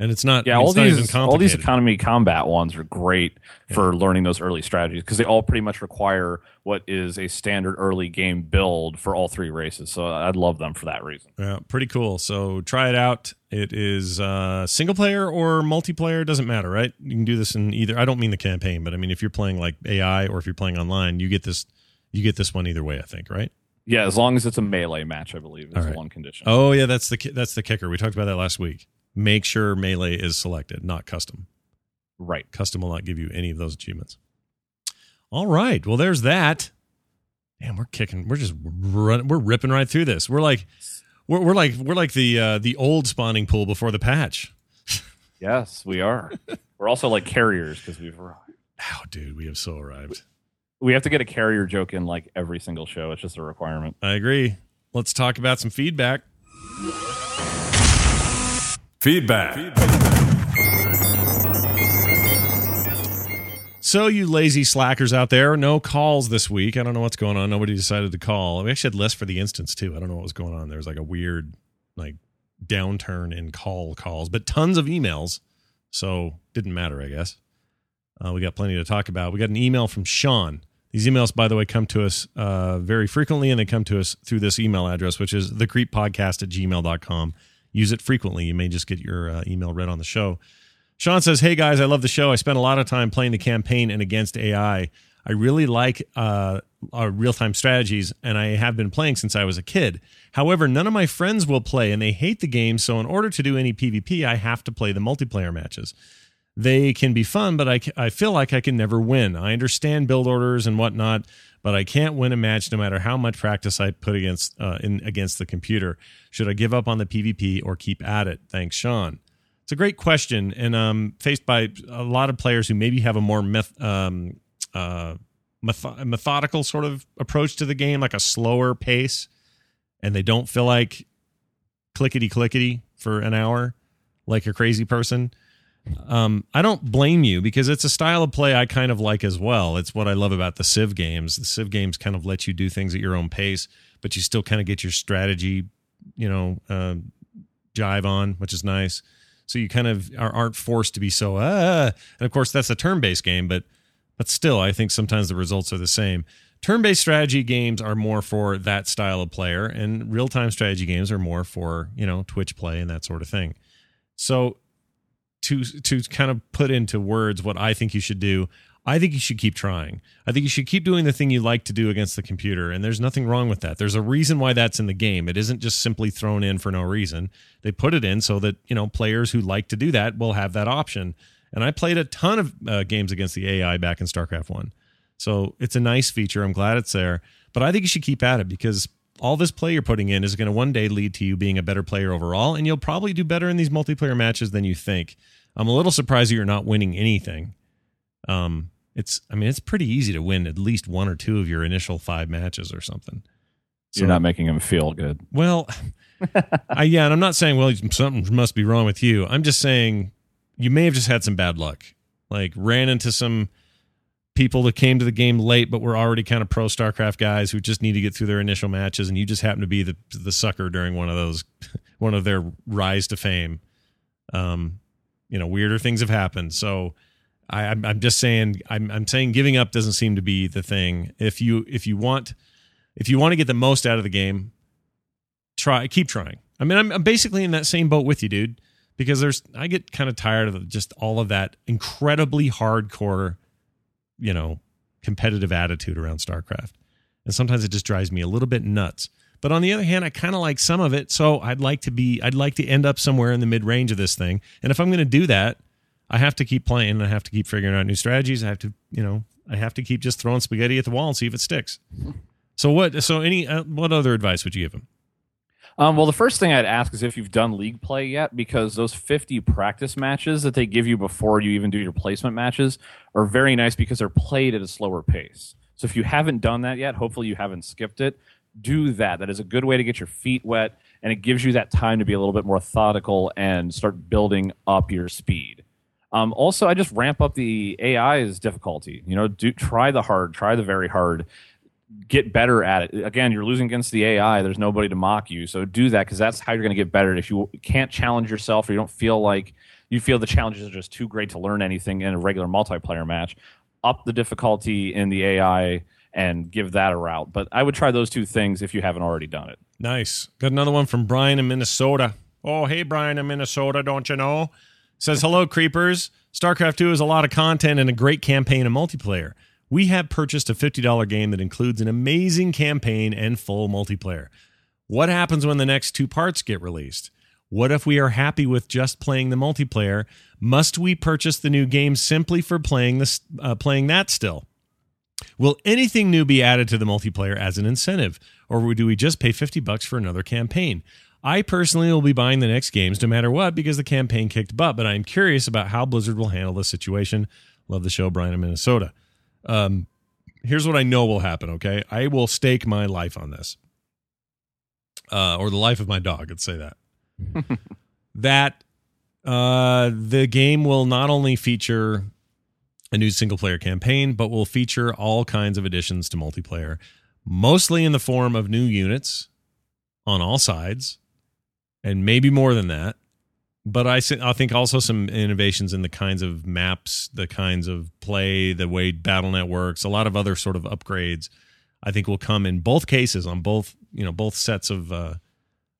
and it's not. Yeah, all these all these economy combat ones are great for learning those early strategies because they all pretty much require what is a standard early game build for all three races. So I'd love them for that reason. Yeah, pretty cool. So try it out. It is uh, single player or multiplayer. Doesn't matter, right? You can do this in either. I don't mean the campaign, but I mean if you're playing like AI or if you're playing online, you get this. You get this one either way. I think, right? Yeah, as long as it's a melee match, I believe is right. one condition. Oh yeah, that's the that's the kicker. We talked about that last week. Make sure melee is selected, not custom. Right. Custom will not give you any of those achievements. All right. Well, there's that. Damn, we're kicking. We're just running. We're ripping right through this. We're like, we're, we're like, we're like the uh, the old spawning pool before the patch. <laughs> Yes, we are. We're also like carriers because we've arrived. Ow, dude, we have so arrived. We have to get a carrier joke in like every single show. It's just a requirement. I agree. Let's talk about some feedback. Feedback. So, you lazy slackers out there, no calls this week. I don't know what's going on. Nobody decided to call. We actually had less for the instance too. I don't know what was going on. There was like a weird, like downturn in call calls, but tons of emails. So didn't matter, I guess. Uh, we got plenty to talk about. We got an email from Sean. These emails, by the way, come to us uh, very frequently, and they come to us through this email address, which is thecreeppodcast at gmail.com. Use it frequently. You may just get your uh, email read on the show. Sean says, Hey guys, I love the show. I spent a lot of time playing the campaign and against AI. I really like uh, real time strategies, and I have been playing since I was a kid. However, none of my friends will play, and they hate the game. So, in order to do any PvP, I have to play the multiplayer matches. They can be fun, but I, I feel like I can never win. I understand build orders and whatnot, but I can't win a match no matter how much practice I put against uh, in against the computer. Should I give up on the PvP or keep at it? Thanks, Sean. It's a great question, and um, faced by a lot of players who maybe have a more um, uh, meth- methodical sort of approach to the game, like a slower pace, and they don't feel like clickety clickety for an hour like a crazy person. Um, I don't blame you because it's a style of play I kind of like as well. It's what I love about the Civ games. The Civ games kind of let you do things at your own pace, but you still kind of get your strategy, you know, uh, jive on, which is nice. so you kind of are, aren't forced to be so. Uh, and of course, that's a turn-based game, but but still, I think sometimes the results are the same. Turn-based strategy games are more for that style of player, and real-time strategy games are more for you know Twitch play and that sort of thing. So to to kind of put into words what I think you should do, I think you should keep trying. I think you should keep doing the thing you like to do against the computer, and there's nothing wrong with that. There's a reason why that's in the game. It isn't just simply thrown in for no reason. They put it in so that you know players who like to do that will have that option. And I played a ton of uh, games against the AI back in StarCraft One, so it's a nice feature. I'm glad it's there, but I think you should keep at it because all this play you're putting in is going to one day lead to you being a better player overall, and you'll probably do better in these multiplayer matches than you think. I'm a little surprised that you're not winning anything. Um, it's I mean it's pretty easy to win at least one or two of your initial five matches or something. You're not making him feel good. Well, <laughs> I, yeah, and I'm not saying well something must be wrong with you. I'm just saying you may have just had some bad luck. Like ran into some people that came to the game late but were already kind of pro StarCraft guys who just need to get through their initial matches and you just happen to be the the sucker during one of those <laughs> one of their rise to fame. Um you know, weirder things have happened. So I, I'm, I'm just saying, I'm, I'm saying giving up doesn't seem to be the thing. If you, if you want, if you want to get the most out of the game, try, keep trying. I mean, I'm, I'm basically in that same boat with you, dude, because there's, I get kind of tired of just all of that incredibly hardcore, you know, competitive attitude around StarCraft. And sometimes it just drives me a little bit nuts. But on the other hand, I kind of like some of it, so I'd like to be I'd like to end up somewhere in the mid range of this thing. And if I'm going to do that, I have to keep playing. and I have to keep figuring out new strategies. I have to, you know, I have to keep just throwing spaghetti at the wall and see if it sticks. So what? So any uh, what other advice would you give him? Um, well, the first thing I'd ask is if you've done league play yet, because those 50 practice matches that they give you before you even do your placement matches are very nice because they're played at a slower pace. So if you haven't done that yet, hopefully you haven't skipped it do that. That is a good way to get your feet wet, and it gives you that time to be a little bit more methodical and start building up your speed. Um, also, I just ramp up the AI's difficulty. You know, do try the hard, try the very hard, get better at it. Again, you're losing against the AI. There's nobody to mock you, so do that because that's how you're going to get better. If you can't challenge yourself or you don't feel like you feel the challenges are just too great to learn anything in a regular multiplayer match, up the difficulty in the AI and give that a route. But I would try those two things if you haven't already done it. Nice. Got another one from Brian in Minnesota. Oh, hey, Brian in Minnesota, don't you know? Says, hello, creepers. StarCraft 2 is a lot of content and a great campaign and multiplayer. We have purchased a $50 game that includes an amazing campaign and full multiplayer. What happens when the next two parts get released? What if we are happy with just playing the multiplayer? Must we purchase the new game simply for playing this, uh, playing that still? Will anything new be added to the multiplayer as an incentive, or do we just pay 50 bucks for another campaign? I personally will be buying the next games no matter what because the campaign kicked butt, but I'm curious about how Blizzard will handle this situation. Love the show, Brian in Minnesota. Um, here's what I know will happen, okay? I will stake my life on this. Uh, or the life of my dog, let's say that. <laughs> that uh, the game will not only feature a new single player campaign, but will feature all kinds of additions to multiplayer, mostly in the form of new units on all sides, and maybe more than that. But I, I think also some innovations in the kinds of maps, the kinds of play, the way BattleNet works, a lot of other sort of upgrades. I think will come in both cases on both you know both sets of uh,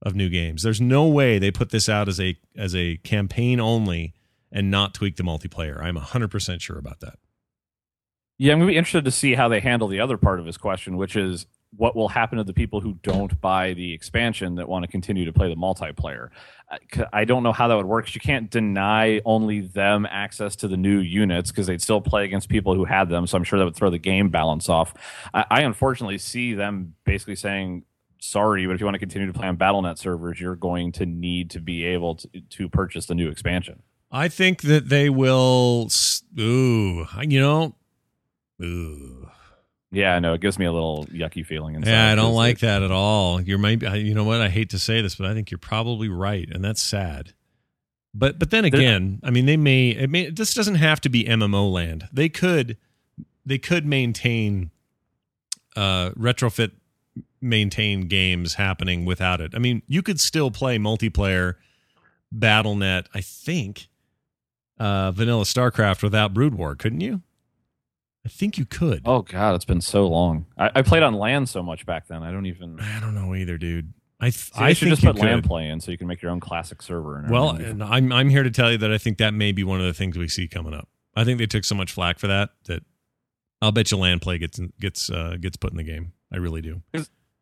of new games. There's no way they put this out as a as a campaign only and not tweak the multiplayer. I'm 100% sure about that. Yeah, I'm going to be interested to see how they handle the other part of his question, which is what will happen to the people who don't buy the expansion that want to continue to play the multiplayer. I don't know how that would work. You can't deny only them access to the new units because they'd still play against people who had them. So I'm sure that would throw the game balance off. I, I unfortunately see them basically saying, sorry, but if you want to continue to play on BattleNet servers, you're going to need to be able to, to purchase the new expansion. I think that they will. Ooh, you know, ooh. Yeah, no, it gives me a little yucky feeling. Inside yeah, I don't like that at all. You're maybe, you know what? I hate to say this, but I think you're probably right, and that's sad. But but then again, I mean, they may. It may. This doesn't have to be MMO land. They could, they could maintain, uh, retrofit, maintain games happening without it. I mean, you could still play multiplayer BattleNet, I think, uh, vanilla StarCraft without Brood War, couldn't you? I think you could. Oh God, it's been so long. I, I played on LAN so much back then. I don't even. I don't know either, dude. I th- See, I should just put LAN play in, so you can make your own classic server. And Well, and I'm I'm here to tell you that I think that may be one of the things we see coming up. I think they took so much flack for that that I'll bet you LAN play gets gets uh, gets put in the game. I really do.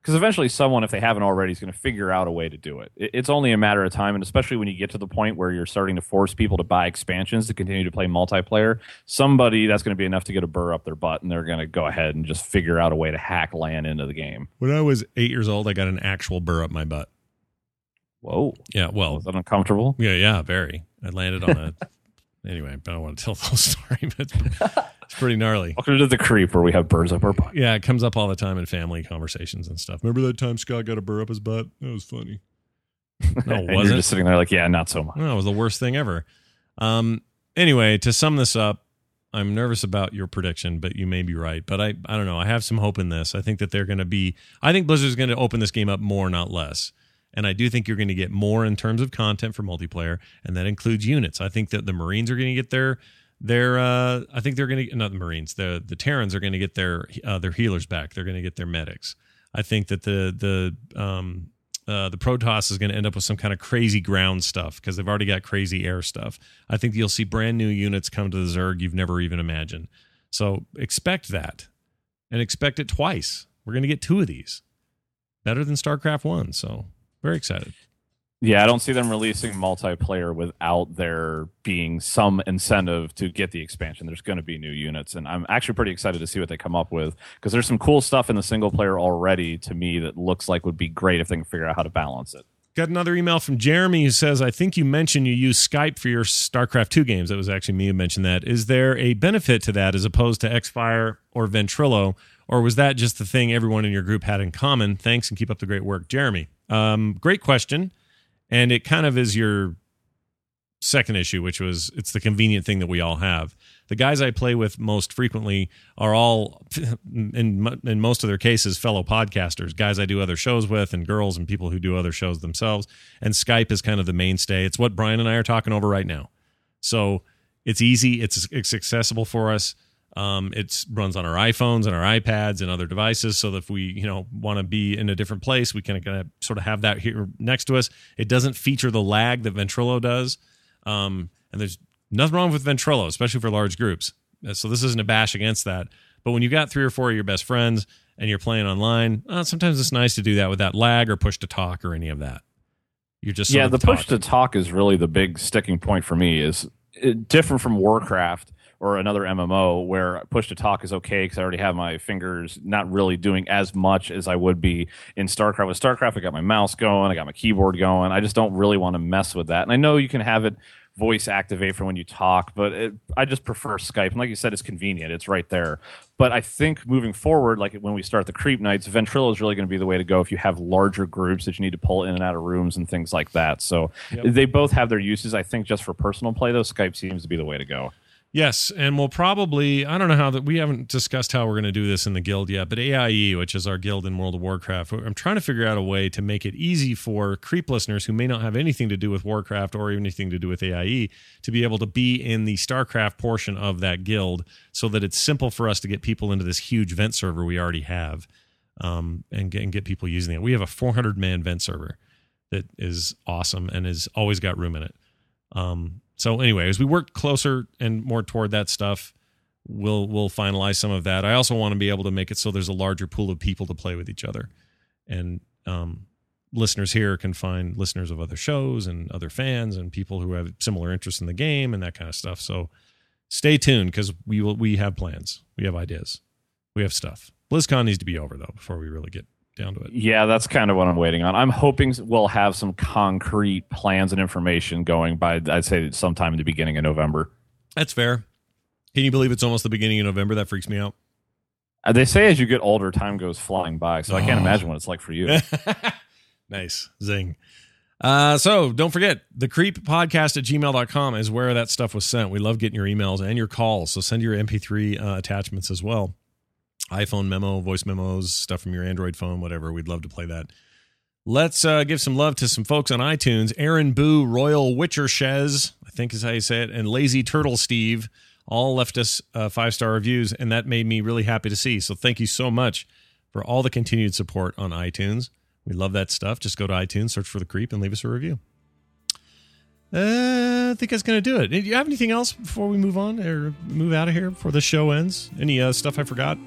Because eventually someone, if they haven't already, is going to figure out a way to do it. it. It's only a matter of time, and especially when you get to the point where you're starting to force people to buy expansions to continue to play multiplayer, somebody that's going to be enough to get a burr up their butt, and they're going to go ahead and just figure out a way to hack LAN into the game. When I was eight years old, I got an actual burr up my butt. Whoa, Yeah, well, was that uncomfortable? yeah, yeah, very. I landed on a. <laughs> anyway, I don't want to tell the whole <laughs> story, but it's, pretty gnarly. Welcome to the creep where we have burrs up our butt. Yeah, it comes up all the time in family conversations and stuff. Remember that time Scott got a burr up his butt? That was funny. <laughs> No, it and you're just sitting there like, yeah, not so much. No, it was the worst thing ever. Um, anyway, to sum this up, I'm nervous about your prediction, but you may be right. But I, I don't know. I have some hope in this. I think that they're going to be. I think Blizzard's going to open this game up more, not less. And I do think you're going to get more in terms of content for multiplayer, and that includes units. I think that the Marines are going to get their their. Uh, I think they're going to not the Marines. The the Terrans are going to get their uh, their healers back. They're going to get their medics. I think that the the um, uh, the Protoss is going to end up with some kind of crazy ground stuff because they've already got crazy air stuff. I think you'll see brand new units come to the Zerg you've never even imagined. So expect that, and expect it twice. We're going to get two of these, better than StarCraft One. So very excited. Yeah, I don't see them releasing multiplayer without there being some incentive to get the expansion. There's going to be new units, and I'm actually pretty excited to see what they come up with because there's some cool stuff in the single player already to me that looks like would be great if they can figure out how to balance it. Got another email from Jeremy who says, I think you mentioned you use Skype for your StarCraft 2 games. That was actually me who mentioned that. Is there a benefit to that as opposed to Xfire or Ventrilo? Or was that just the thing everyone in your group had in common? Thanks and keep up the great work, Jeremy. Um, great question. And it kind of is your second issue, which was it's the convenient thing that we all have. The guys I play with most frequently are all, <laughs> in in most of their cases, fellow podcasters, guys I do other shows with, and girls and people who do other shows themselves. And Skype is kind of the mainstay. It's what Brian and I are talking over right now. So it's easy. It's it's accessible for us. Um, it runs on our iPhones and our iPads and other devices. So that if we, you know, want to be in a different place, we can kind of sort of have that here next to us. It doesn't feature the lag that Ventrilo does. Um, and there's nothing wrong with Ventrilo, especially for large groups. Uh, So this isn't a bash against that. But when you've got three or four of your best friends and you're playing online, uh, sometimes it's nice to do that without that lag or push to talk or any of that. You're just yeah, the push to talk is really the big sticking point for me. Is it, different from Warcraft or another MMO where push to talk is okay because I already have my fingers not really doing as much as I would be in StarCraft. With StarCraft, I got my mouse going, I got my keyboard going. I just don't really want to mess with that. And I know you can have it voice activate for when you talk, but it, I just prefer Skype. And like you said, it's convenient; it's right there. But I think moving forward, like when we start the creep nights, Ventrilo is really going to be the way to go if you have larger groups that you need to pull in and out of rooms and things like that. So they both have their uses. I think just for personal play, though, Skype seems to be the way to go. Yes, and we'll probably I don't know how that we haven't discussed how we're going to do this in the guild yet, but AIE, which is our guild in World of Warcraft, I'm trying to figure out a way to make it easy for creep listeners who may not have anything to do with Warcraft or anything to do with AIE to be able to be in the StarCraft portion of that guild so that it's simple for us to get people into this huge vent server we already have um, and, get, and get people using it. We have a 400 man vent server that is awesome and has always got room in it. Um, so anyway, as we work closer and more toward that stuff, we'll we'll finalize some of that. I also want to be able to make it so there's a larger pool of people to play with each other, and um, listeners here can find listeners of other shows and other fans and people who have similar interests in the game and that kind of stuff. So stay tuned because we will we have plans, we have ideas, we have stuff. BlizzCon needs to be over though before we really get down to it. Yeah, that's kind of what I'm waiting on. I'm hoping we'll have some concrete plans and information going by, I'd say, sometime in the beginning of November. That's fair. Can you believe it's almost the beginning of November? That freaks me out. Uh, They say as you get older, time goes flying by. So I can't Oh. imagine what it's like for you. <laughs> nice. Zing. Uh, so don't forget the creep podcast at gmail.com is where that stuff was sent. We love getting your emails and your calls. So send your MP3 uh, attachments as well. iPhone memo, voice memos, stuff from your Android phone, whatever. We'd love to play that. Let's uh, give some love to some folks on iTunes. Aaron Boo, Royal Witcher Shez, I think is how you say it, and Lazy Turtle Steve all left us uh, five star reviews, and that made me really happy to see. So thank you so much for all the continued support on iTunes. We love that stuff. Just go to iTunes, search for the creep, and leave us a review. Uh, I think that's going to do it. Do you have anything else before we move on or move out of here before the show ends? Any uh, stuff I forgot?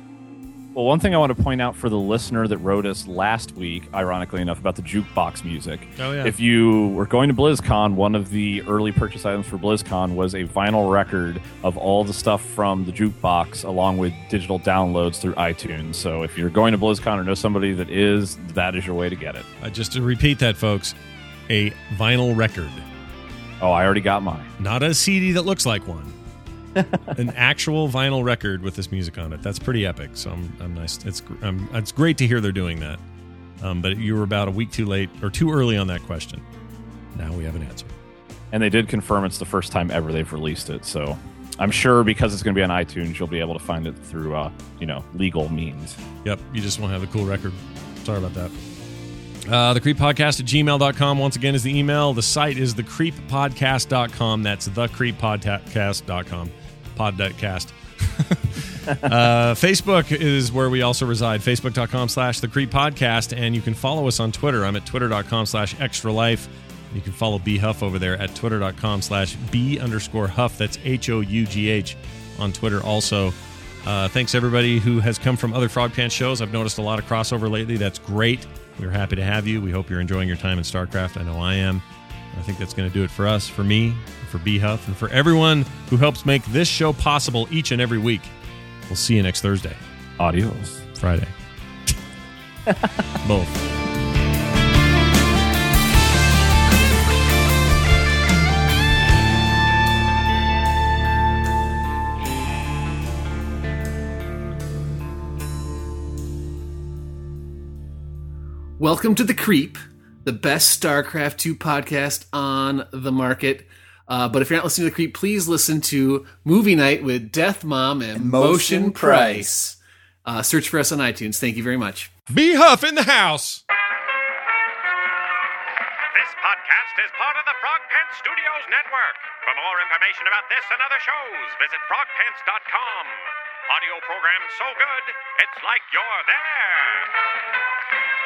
Well, one thing I want to point out for the listener that wrote us last week, ironically enough, about the jukebox music. Oh, yeah. If you were going to BlizzCon, one of the early purchase items for BlizzCon was a vinyl record of all the stuff from the jukebox, along with digital downloads through iTunes. So if you're going to BlizzCon or know somebody that is, that is your way to get it. Uh, just to repeat that, folks, a vinyl record, Oh, I already got mine. not a CD that looks like one. An actual vinyl record with this music on it. That's pretty epic. So I'm, I'm nice. It's um, it's great to hear they're doing that. Um, but you were about a week too late or too early on that question. Now we have an answer. And they did confirm it's the first time ever they've released it. So I'm sure because it's going to be on iTunes, you'll be able to find it through, uh, you know, legal means. Yep, you just won't have the cool record. Sorry about that. Uh, the creep podcast at gmail.com once again is the email. The site is the creeppodcast.com. That's the creeppodcast.com. Podcast. <laughs> uh, Facebook is where we also reside. Facebook.com slash the creep podcast. And you can follow us on Twitter. I'm at twitter.com slash extra life. You can follow B Hough over there at twitter.com slash B underscore Hough. That's H O U G H on Twitter also. Uh, thanks everybody who has come from other Frog Pants shows. I've noticed a lot of crossover lately. That's great. We're happy to have you. We hope you're enjoying your time in StarCraft. I know I am. I think that's going to do it for us, for me, for B Hough, and for everyone who helps make this show possible each and every week. We'll see you next Thursday, Adios. Friday. Both. Welcome to The Creep, the best StarCraft 2 podcast on the market. Uh, but if you're not listening to The Creep, please listen to Movie Night with Death Mom and Motion, Motion Price. Uh, search for us on iTunes. Thank you very much. B Hough in the house. This podcast is part of the Frog Pants Studios Network. For more information about this and other shows, visit frogpants.com. Audio program so good, it's like you're there.